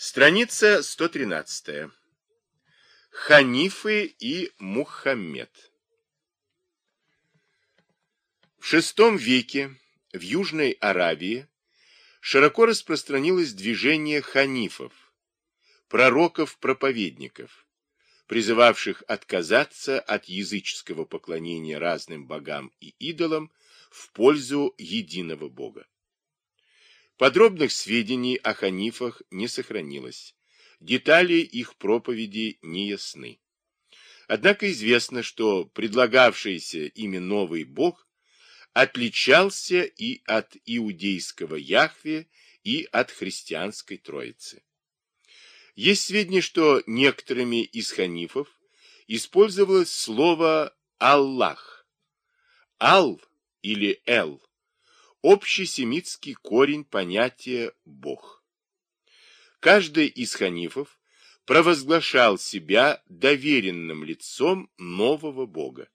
Страница 113. Ханифы и Мухаммед. В VI веке в Южной Аравии широко распространилось движение ханифов, пророков-проповедников, призывавших отказаться от языческого поклонения разным богам и идолам в пользу единого бога. Подробных сведений о ханифах не сохранилось, детали их проповеди не ясны. Однако известно, что предлагавшийся ими новый бог отличался и от иудейского Яхве, и от христианской Троицы. Есть сведения, что некоторыми из ханифов использовалось слово «Аллах». «Ал» или «Эл» – общесемитский корень понятия «Бог». Каждый из ханифов провозглашал себя доверенным лицом нового Бога.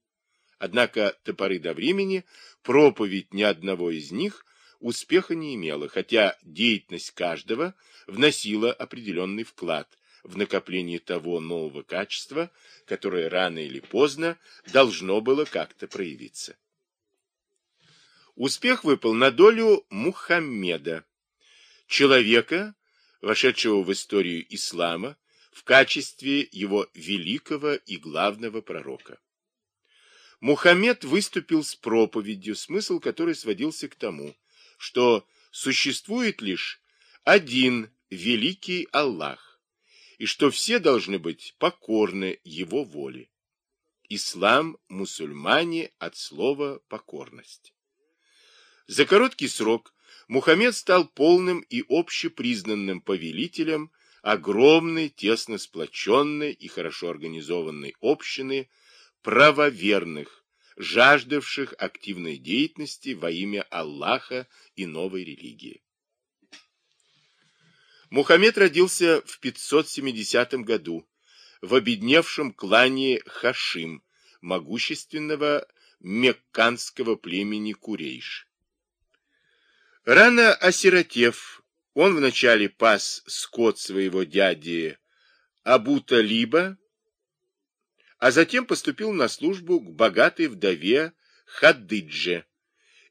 Однако до поры до времени проповедь ни одного из них успеха не имела, хотя деятельность каждого вносила определенный вклад в накопление того нового качества, которое рано или поздно должно было как-то проявиться. Успех выпал на долю Мухаммеда, человека, вошедшего в историю ислама в качестве его великого и главного пророка. Мухаммед выступил с проповедью, смысл которой сводился к тому, что существует лишь один великий Аллах, и что все должны быть покорны его воле. Ислам, мусульмане от слова покорность. За короткий срок Мухаммед стал полным и общепризнанным повелителем огромной, тесно сплоченной и хорошо организованной общины правоверных, жаждавших активной деятельности во имя Аллаха и новой религии. Мухаммед родился в 570 году в обедневшем клане Хашим, могущественного мекканского племени Курейш. Рано осиротев, он вначале пас скот своего дяди Абу-Талиба, а затем поступил на службу к богатой вдове Хаддидже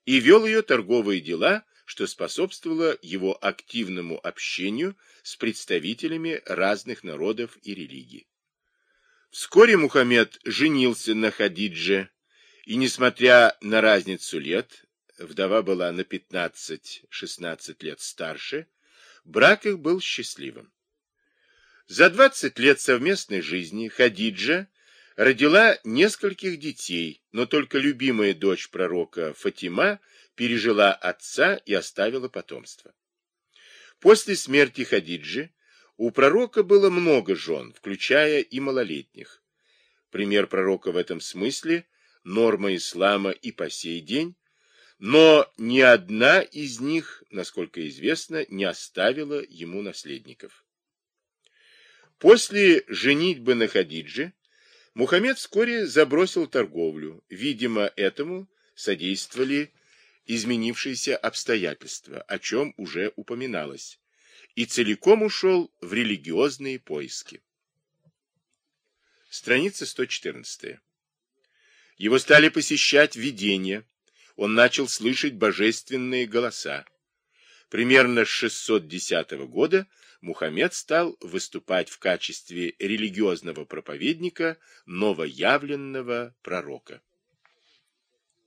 и вел ее торговые дела что способствовало его активному общению с представителями разных народов и религий. Вскоре Мухаммед женился на Хадидже, и, несмотря на разницу лет, вдова была на 15-16 лет старше, брак их был счастливым. За 20 лет совместной жизни Хадиджа родила нескольких детей, но только любимая дочь пророка Фатима пережила отца и оставила потомство. После смерти Хадиджи у пророка было много жен, включая и малолетних. Пример пророка в этом смысле – норма ислама и по сей день, но ни одна из них, насколько известно, не оставила ему наследников. После женитьбы на Хадидже Мухаммед вскоре забросил торговлю. Видимо, этому содействовали изменившиеся обстоятельства, о чем уже упоминалось, и целиком ушел в религиозные поиски. Страница 114. Его стали посещать видения, он начал слышать божественные голоса. Примерно с 610 года Мухаммед стал выступать в качестве религиозного проповедника новоявленного пророка.